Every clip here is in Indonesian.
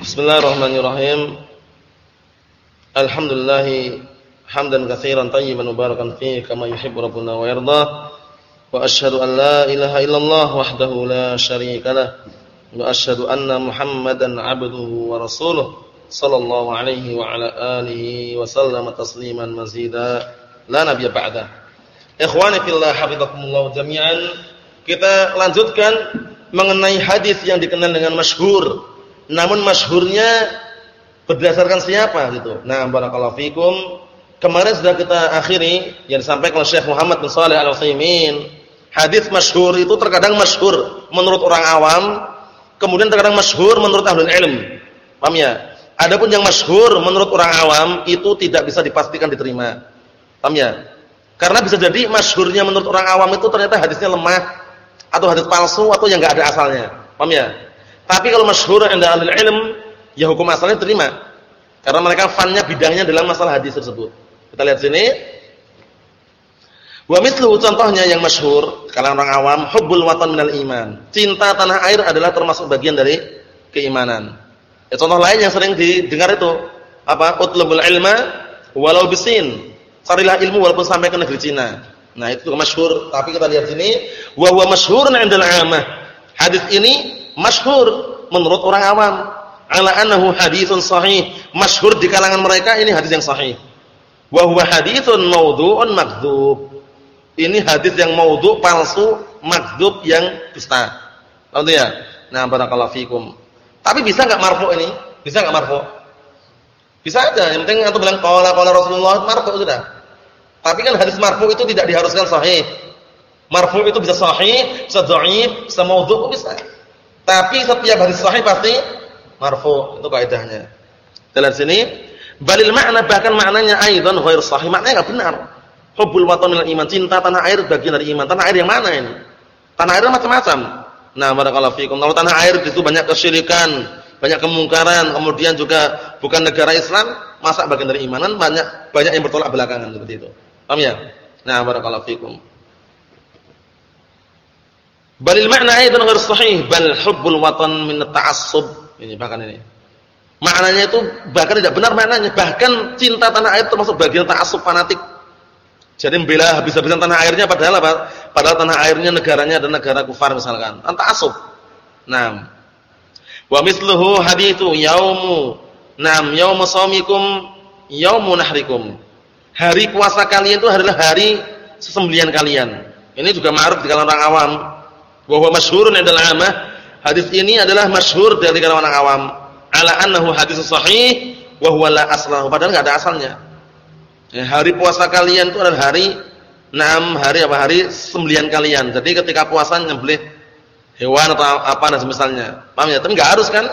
Bismillahirrahmanirrahim. Alhamdulillah hamdan katsiran tayyiban mubarakan fihi kama yuhibbu rabbuna wa yarda. Wa asyhadu an la ilaha illallah wahdahu la syarika lah. Wa asyhadu anna Muhammadan 'abduhu wa rasuluh sallallahu alaihi wa ala alihi wa sallama tasliman mazida la nabiyya ba'da. Ikhwani fillah hafizakumullah jami'an. Kita lanjutkan mengenai hadis yang dikenal dengan masyhur namun masyhurnya berdasarkan siapa gitu. Nah, barakallahu fikum. Kemarin sudah kita akhiri yang disampaikan oleh Syekh Muhammad bin Shalih Al-Utsaimin. Hadis masyhur itu terkadang masyhur menurut orang awam, kemudian terkadang masyhur menurut ahli ilm. Paham ya? Adapun yang masyhur menurut orang awam itu tidak bisa dipastikan diterima. Paham ya? Karena bisa jadi masyhurnya menurut orang awam itu ternyata hadisnya lemah atau hadis palsu atau yang enggak ada asalnya. Paham ya? Tapi kalau masyhur ahli ilm, ya hukum asalnya terima. Karena mereka fannya bidangnya dalam masalah hadis tersebut. Kita lihat sini. Wa mithlu contohnya yang masyhur kalangan orang awam, hubbul watan minal iman. Cinta tanah air adalah termasuk bagian dari keimanan. Ya, contoh lain yang sering didengar itu apa? Utlubul ilma walau bisin. Carilah ilmu walaupun sampai ke negeri Cina. Nah, itu masyhur, tapi kita lihat sini wa huwa masyhurun 'indal 'amah. Hadis ini masyhur menurut orang awam. Ala annahu haditsun sahih. Masyhur di kalangan mereka ini hadis yang sahih. Wa huwa haditsun maudhu'un makdzub. Ini hadis yang maudhu palsu makdzub yang dusta. Tahu ya? Nah barakallahu fikum. Tapi bisa enggak marfu ini? Bisa enggak marfu? Bisa aja. Yang penting antum bilang qala qala Rasulullah marfu sudah. Tapi kan hadis marfu itu tidak diharuskan sahih. Marfu itu bisa sahih bisa dhaif bisa maudhu bisa tapi setiap hadis sahih pasti marfu. Itu kaidahnya. Dalam sini, balil makna bahkan maknanya aidan ghair sahih. Maknanya enggak benar. Hubbul watan minal iman, cinta tanah air bagian dari iman. Tanah air yang mana ini? Tanah air macam-macam. Nah, barakallahu fikum. Kalau tanah air itu banyak kesyirikan, banyak kemungkaran, kemudian juga bukan negara Islam, masa bagian dari imanan banyak banyak yang bertolak belakangan seperti itu. Paham ya? Nah, barakallahu fikum. Balil makna aidan ghair sahih, bal hubbul watan min ta'assub. Ini bahkan ini. Maknanya itu bahkan tidak benar maknanya, bahkan cinta tanah air termasuk bagian ta'assub fanatik. Jadi membela habis-habisan tanah airnya padahal apa? Padahal tanah airnya negaranya adalah negara kufar misalkan. Kan ta'assub. Naam. Wa misluhu hadithu yaumu Naam, yaumu shaumikum yaumu nahrikum. Hari puasa kalian itu adalah hari sesembelian kalian. Ini juga ma'ruf di kalangan orang awam wa huwa masyhurun 'inda al-'amah. Hadis ini adalah masyhur dari kalangan awam. Ala annahu hadis sahih wa la aslahu. Padahal enggak ada asalnya. Ya, hari puasa kalian itu adalah hari enam hari apa hari sembelian kalian. Jadi ketika puasa nyembelih hewan atau apa dan semisalnya. Paham ya? Tapi enggak harus kan?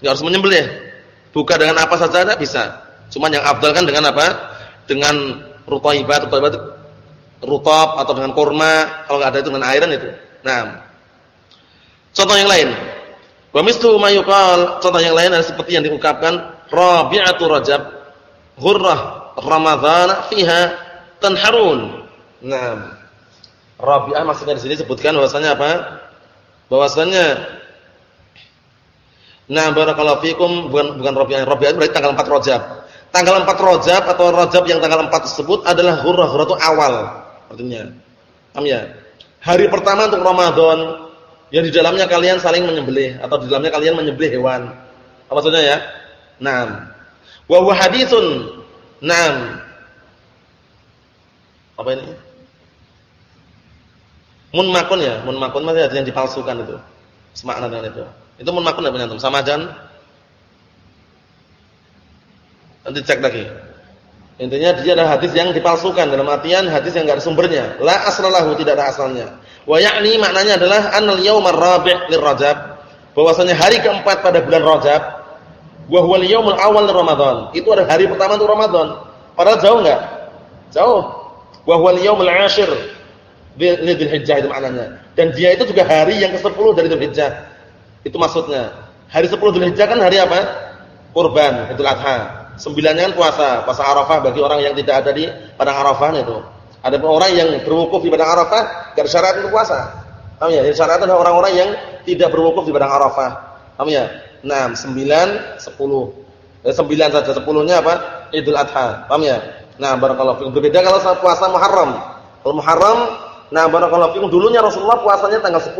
Enggak harus menyembelih. Buka dengan apa saja ada bisa. Cuma yang afdal kan dengan apa? Dengan rutaibat, rutaibat rutab atau dengan kurma. Kalau enggak ada itu dengan airan itu. Nah, Contoh yang lain. Wa mislu ma contoh yang lain adalah seperti yang diungkapkan Rabi'atu Rajab, ghurrah Ramadhan fiha tanharun. Nah, Rabi'ah maksudnya di sini sebutkan bahwasanya apa? Bahwasanya Nah, barakallahu fikum bukan bukan Rabi'ah, Rabi'ah berarti tanggal 4 Rajab. Tanggal 4 Rajab atau Rajab yang tanggal 4 tersebut adalah ghurrah, ghurrah itu awal artinya. Paham ya? Hari pertama untuk Ramadan yang di dalamnya kalian saling menyembelih atau di dalamnya kalian menyembelih hewan. Apa maksudnya ya? Naam. Wa huwa haditsun. Naam. Apa ini? Munmakun ya, munmakun masih yang dipalsukan itu. Semakna dengan itu. Itu munmakun apa antum? Sama aja? Nanti cek lagi. Intinya dia adalah hadis yang dipalsukan dalam artian hadis yang enggak ada sumbernya. La aslalahu tidak ada asalnya. Wa ya'ni maknanya adalah anal yaumar rabi' lirrajab. Bahwasanya hari keempat pada bulan Rajab wa huwal yaumul awal Ramadan. Itu adalah hari pertama untuk Ramadan. Padahal jauh enggak? Jauh. Wa huwal yaumul 'ashir Dzul Hijjah itu maknanya. Dan dia itu juga hari yang ke-10 dari Dzul Hijjah. Itu maksudnya. Hari 10 Dzul Hijjah kan hari apa? Kurban, Idul Adha. Sembilannya kan puasa, puasa Arafah bagi orang yang tidak ada di padang Arafah itu. Ada orang yang berwukuf di padang Arafah enggak syarat untuk puasa. Paham ya? Yang syarat adalah orang-orang yang tidak berwukuf di padang Arafah. Paham ya? Nah, 9 10. Eh 9 saja 10-nya apa? Idul Adha. Paham ya? Nah, barakallahu fikum. Berbeda kalau puasa Muharram. Kalau Muharram, nah barakallahu fikum dulunya Rasulullah puasanya tanggal 10.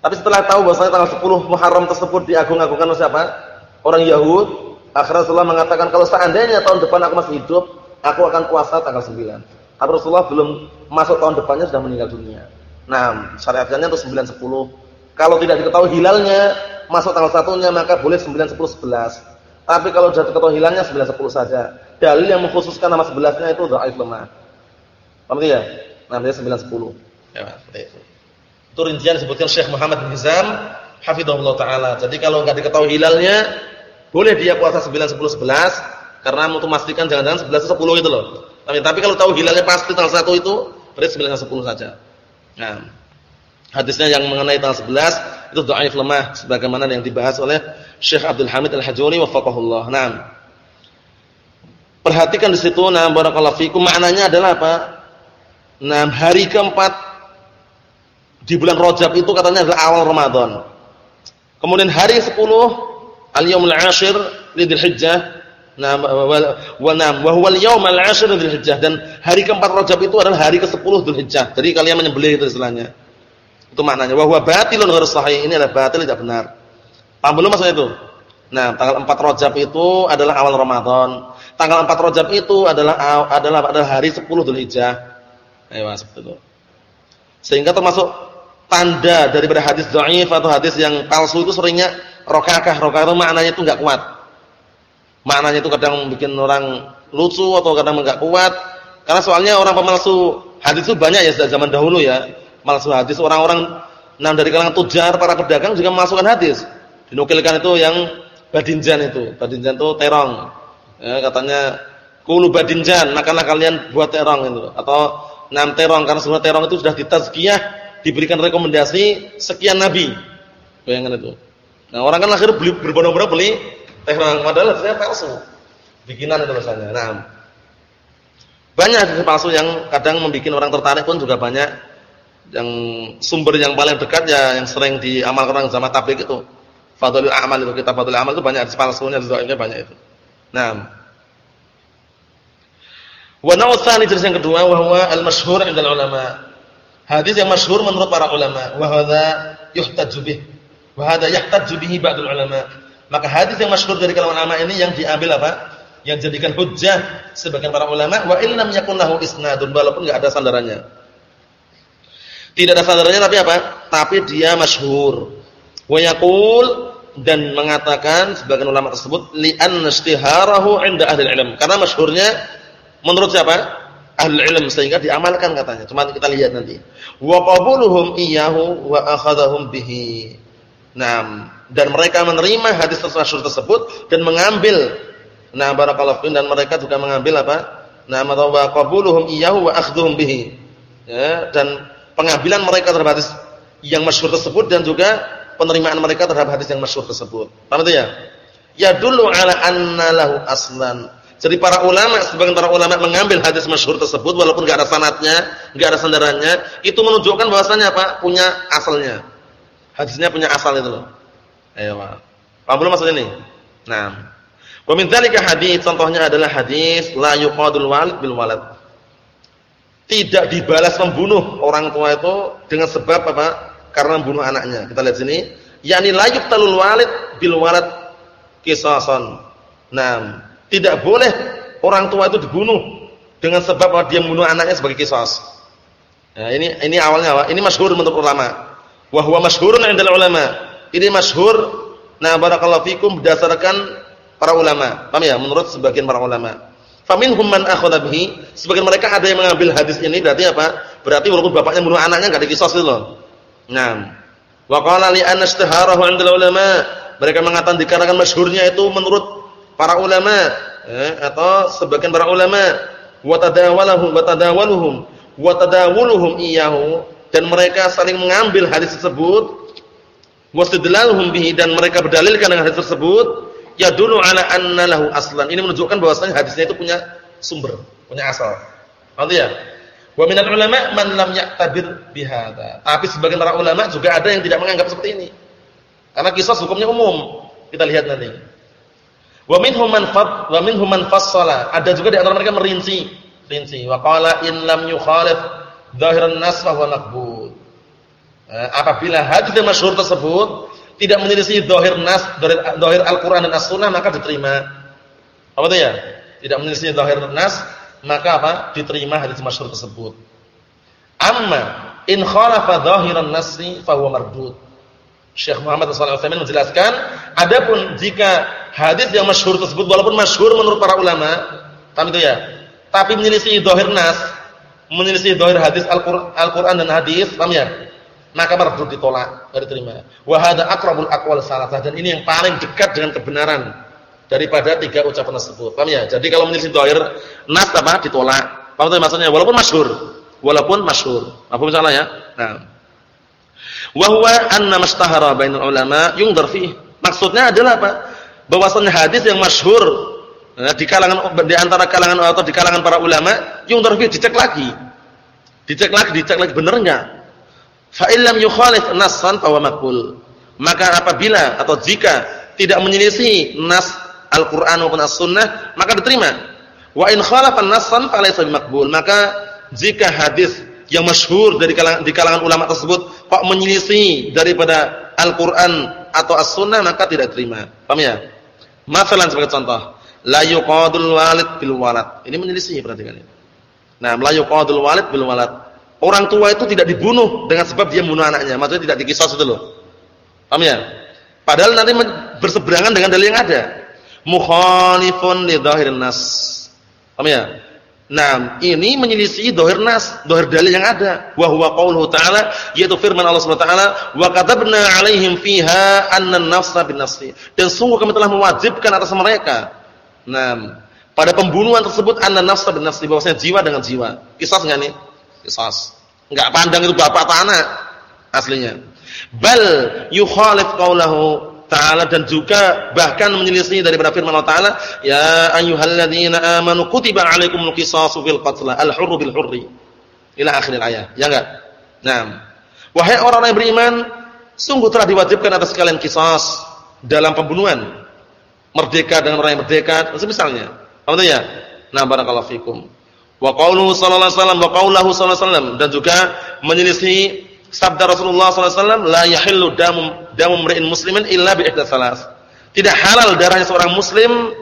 Tapi setelah tahu bahwasanya tanggal 10 Muharram tersebut diagung-agungkan oleh siapa? Orang Yahud. Akhirnya Rasulullah mengatakan kalau seandainya tahun depan aku masih hidup, aku akan puasa tanggal 9. Tapi Rasulullah belum masuk tahun depannya sudah meninggal dunia. Nah, syariatnya itu 9 10. Kalau tidak diketahui hilalnya, masuk tanggal satunya maka boleh 9 10 11. Tapi kalau sudah diketahui hilalnya 9 10 saja. Dalil yang mengkhususkan nama 11-nya itu dhaif lemah. Paham ya? Namanya 9 10. Ya, seperti itu. Itu rincian disebutkan Syekh Muhammad bin Hizam hafizahullah taala. Jadi kalau enggak diketahui hilalnya, boleh dia puasa 9 10 11 karena untuk memastikan jangan-jangan 11 10 itu loh. Tapi, tapi kalau tahu hilalnya pasti tanggal 1 itu, berarti 9 10 saja. Nah, hadisnya yang mengenai tanggal 11 itu dhaif lemah sebagaimana yang dibahas oleh Syekh Abdul Hamid Al-Hajuri wafaqahullah. Naam. Perhatikan di situ nah barakallahu fikum maknanya adalah apa? Nah, hari keempat di bulan Rajab itu katanya adalah awal Ramadan. Kemudian hari 10 al-yaumul 'ashir Dzulhijjah Hijjah. Nah, wa nam wa huwa al-yaumul 'ashir Dzulhijjah dan hari keempat Rajab itu adalah hari ke-10 Dzulhijjah. Jadi kalian menyembelih itu istilahnya. Itu maknanya. Wa huwa batilun ghairu sahih. Ini adalah batil tidak benar. Paham belum maksudnya itu? Nah, tanggal 4 Rajab itu adalah awal Ramadan. Tanggal 4 Rajab itu adalah adalah pada hari 10 Dzulhijjah. Ayo seperti itu. Sehingga termasuk tanda daripada hadis dhaif atau hadis yang palsu itu seringnya rokakah. Rokakah itu maknanya itu enggak kuat. Maknanya itu kadang bikin orang lucu atau kadang enggak kuat. Karena soalnya orang pemalsu hadis itu banyak ya sejak zaman dahulu ya. Palsu hadis orang-orang nah dari kalangan tujar, para pedagang juga memasukkan hadis. Dinukilkan itu yang badinjan itu. Badinjan itu terong. Ya, katanya kulu badinjan, makanlah kalian buat terong itu atau enam terong karena semua terong itu sudah ditazkiyah, diberikan rekomendasi sekian nabi. Bayangkan itu. Nah, orang kan akhirnya beli berbondong-bondong beli terong padahal saya palsu. Bikinan itu misalnya. Nah, banyak hadis palsu yang kadang membuat orang tertarik pun juga banyak. Yang sumber yang paling dekat ya yang sering diamalkan orang zaman tabligh itu. Fadlul Amal itu kitab Fadlul Amal itu banyak hadis palsunya, hadis banyak itu. Nah. Wa naw'u jenis yang kedua wa huwa al-masyhur 'inda ulama. Hadis yang masyhur menurut para ulama, wa hadza yuhtaju bih. Wa hadza yahtaju bihi ba'dul ulama. Maka hadis yang masyhur dari kalangan ulama ini yang diambil apa? Yang jadikan hujjah sebagian para ulama wa in yakun lahu isnadun walaupun enggak ada sandarannya. Tidak ada sandarannya tapi apa? Tapi dia masyhur. Wa yaqul dan mengatakan sebagian ulama tersebut li'anna istiharahu 'inda ahli ilm. Karena masyhurnya menurut siapa? Ahli ilm sehingga diamalkan katanya. Cuma kita lihat nanti. Wa qabuluhum iyyahu wa akhadhahum bihi. Nah, dan mereka menerima hadis masyhur tersebut dan mengambil nah barakallahu fikum dan mereka juga mengambil apa? Nah, wa qabuluhum iyyahu wa akhdhuhum bihi. Ya, dan pengambilan mereka terhadap hadis yang masyhur tersebut dan juga penerimaan mereka terhadap hadis yang masyhur tersebut. Paham itu ya? Ya dulu ala anna lahu aslan. Jadi para ulama, sebagian para ulama mengambil hadis masyhur tersebut walaupun enggak ada sanatnya, enggak ada sandarannya, itu menunjukkan bahwasanya apa? Punya asalnya. Hadisnya punya asal itu loh. Ayo. Paham belum maksud ini? Nah. Wa hadis contohnya adalah hadis la yuqadul walid bil walad. Tidak dibalas membunuh orang tua itu dengan sebab apa? Karena membunuh anaknya. Kita lihat sini, yakni la yuqtalul walid bil walad qisasan. Nah, tidak boleh orang tua itu dibunuh dengan sebab dia membunuh anaknya sebagai kisos. Nah, ini ini awalnya apa? Ini masyhur menurut ulama. Wa huwa masyhurun 'inda ulama. Ini masyhur nah barakallahu fikum berdasarkan para ulama. Paham ya? Menurut sebagian para ulama. Faminhum man akhadha bihi. Sebagian mereka ada yang mengambil hadis ini berarti apa? Berarti walaupun bapaknya bunuh anaknya enggak dikisos itu loh. Nah, wa qala li anna istiharahu 'inda ulama. Mereka mengatakan dikarenakan masyhurnya itu menurut para ulama eh, atau sebagian para ulama wa tadawalahum wa tadawaluhum wa tadawuluhum iyyahu dan mereka saling mengambil hadis tersebut. Wastidlaluhum bihi dan mereka berdalilkan dengan hadis tersebut. Yadullu ala anna lahu aslan. Ini menunjukkan bahwasanya hadisnya itu punya sumber punya asal. Paham ya? Wa minal ulama man lam ya'tabir bihadza. Tapi sebagian para ulama juga ada yang tidak menganggap seperti ini. Karena kisah hukumnya umum. Kita lihat nanti. Wa minhum man fad wa minhum man fassala. Ada juga di antara mereka merinci, rinci. Wa qala in lam yukhalif dhahiran nas fa huwa maqbul. Eh, apabila hadis yang masyhur tersebut tidak menyelisih dhahir nas, dhahir Al-Qur'an dan As-Sunnah maka diterima. Apa itu ya? Tidak menyelisih dhahir nas, maka apa? Diterima hadis masyhur tersebut. Amma in khalafa dhahiran nasi fa huwa mardud. Syekh Muhammad SAW menjelaskan, adapun jika hadis yang masyhur tersebut walaupun masyhur menurut para ulama, paham itu ya? Tapi menyelisih dhahir nas, menyelisih dhahir hadis Al-Qur'an dan hadis, paham ya? Maka mardud ditolak, tidak diterima. Wa hadza aqrabul aqwal salasah dan ini yang paling dekat dengan kebenaran daripada tiga ucapan tersebut. Paham ya? Jadi kalau menyelisih dhahir nas apa? Ditolak. Paham itu maksudnya? Walaupun masyhur. Walaupun masyhur. Apa misalnya ya? Nah. Wa huwa anna mastahara bainal ulama yungdar fihi. Maksudnya adalah apa? Bahwasanya hadis yang masyhur nah, di kalangan di antara kalangan atau di kalangan para ulama yungdar fihi dicek lagi. Dicek lagi, dicek lagi benar enggak? Fa yukhalif nassan fa maqbul. Maka apabila atau jika tidak menyelisih nas Al-Qur'an maupun As-Sunnah, maka diterima. Wa in khalafa nassan fa maqbul. Maka jika hadis yang masyhur dari kalangan di kalangan ulama tersebut kok menyelisih daripada Al-Qur'an atau As-Sunnah maka tidak terima. Paham ya? Masalan sebagai contoh, la yuqadul walid bil walad. Ini menyelisih perhatikan ini. Nah, la yuqadul walid bil walad. Orang tua itu tidak dibunuh dengan sebab dia membunuh anaknya, maksudnya tidak dikisos itu loh. Paham ya? Padahal nanti berseberangan dengan dalil yang ada. Mukhalifun li dhahirin nas. Paham ya? Nah, ini menyelisih dohir nas, dohir dalil yang ada. Wa huwa qauluhu ta'ala, yaitu firman Allah Subhanahu wa taala, "Wa katabna 'alaihim fiha anna an-nafsa bin-nafsi." Dan sungguh kami telah mewajibkan atas mereka. Nah, pada pembunuhan tersebut anna nafsa bin-nafsi, bahwasanya jiwa dengan jiwa. Kisah enggak nih? Kisah. Enggak pandang itu bapak atau anak aslinya. Bal yukhalif qaulahu taala dan juga bahkan menyelisih daripada firman Allah taala ya ayyuhalladzina amanu kutiba alaikumul qisasu fil qatl al hurru bil hurri ila akhir ayat ya enggak nah wahai orang-orang yang beriman sungguh telah diwajibkan atas kalian kisas dalam pembunuhan merdeka dengan orang yang merdeka misalnya apa ya nah barakallahu fikum wa qauluhu sallallahu alaihi wasallam wa qauluhu sallallahu alaihi wasallam dan juga menyelisih sabda Rasulullah SAW, la yahillu damu damu mri'in muslimin illa bi ihda salas. Tidak halal darahnya seorang muslim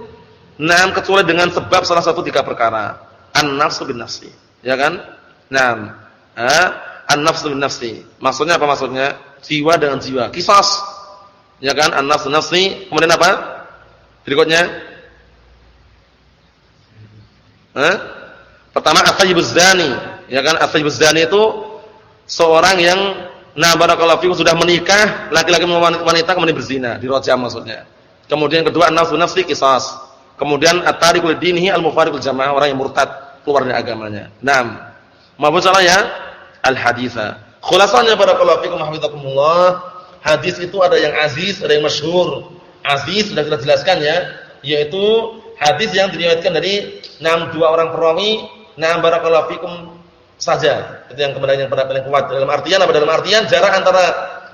nam kecuali dengan sebab salah satu tiga perkara. An-nafsu bin nafsi. Ya kan? Naam. An-nafsu bin nafsi. Maksudnya apa maksudnya? Jiwa dengan jiwa. Qisas. Ya kan? An-nafsu nafsi. Kemudian apa? Berikutnya? Hah? Pertama as-sayyibuz zani. Ya kan? As-sayyibuz zani itu seorang yang nah barakallahu fikum sudah menikah, laki-laki maupun wanita kemudian berzina, dirajam maksudnya. Kemudian kedua nafsu nafsi qisas. Kemudian at-tariqu dinihi al-mufariqul jamaah, orang yang murtad keluar dari agamanya. Naam. Maafun salah ya? Al-haditsa. Khulasanya barakallahu fikum hafizakumullah, hadis itu ada yang aziz, ada yang masyhur. Aziz sudah kita jelaskan ya, yaitu hadis yang diriwayatkan dari enam dua orang perawi. Naam barakallahu fikum saja. Itu yang kemudian yang paling kuat. Dalam artian apa? Dalam artian jarak antara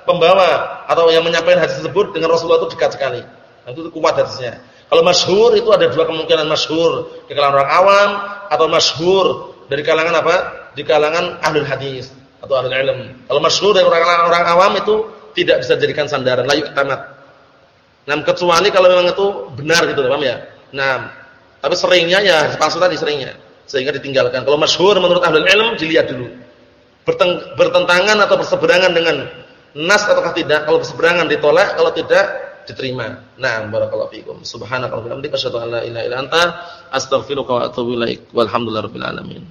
pembawa atau yang menyampaikan hadis tersebut dengan Rasulullah itu dekat sekali. Nah, itu kuat hadisnya. Kalau masyhur itu ada dua kemungkinan masyhur di kalangan orang awam atau masyhur dari kalangan apa? Di kalangan ahlul hadis atau ahlul ilm. Kalau masyhur dari orang orang awam itu tidak bisa dijadikan sandaran, layu tamat. Nah, kecuali kalau memang itu benar gitu, paham ya? Nah, tapi seringnya ya maksud tadi seringnya sehingga ditinggalkan. Kalau masyhur menurut ahli ilm dilihat dulu. Bertentangan atau berseberangan dengan nas ataukah tidak? Kalau berseberangan ditolak, kalau tidak diterima. Nah, barakallahu fikum. Subhanakallahumma wa bihamdika asyhadu an la ilaha illa anta astaghfiruka wa atubu ilaik. Walhamdulillahirabbil alamin.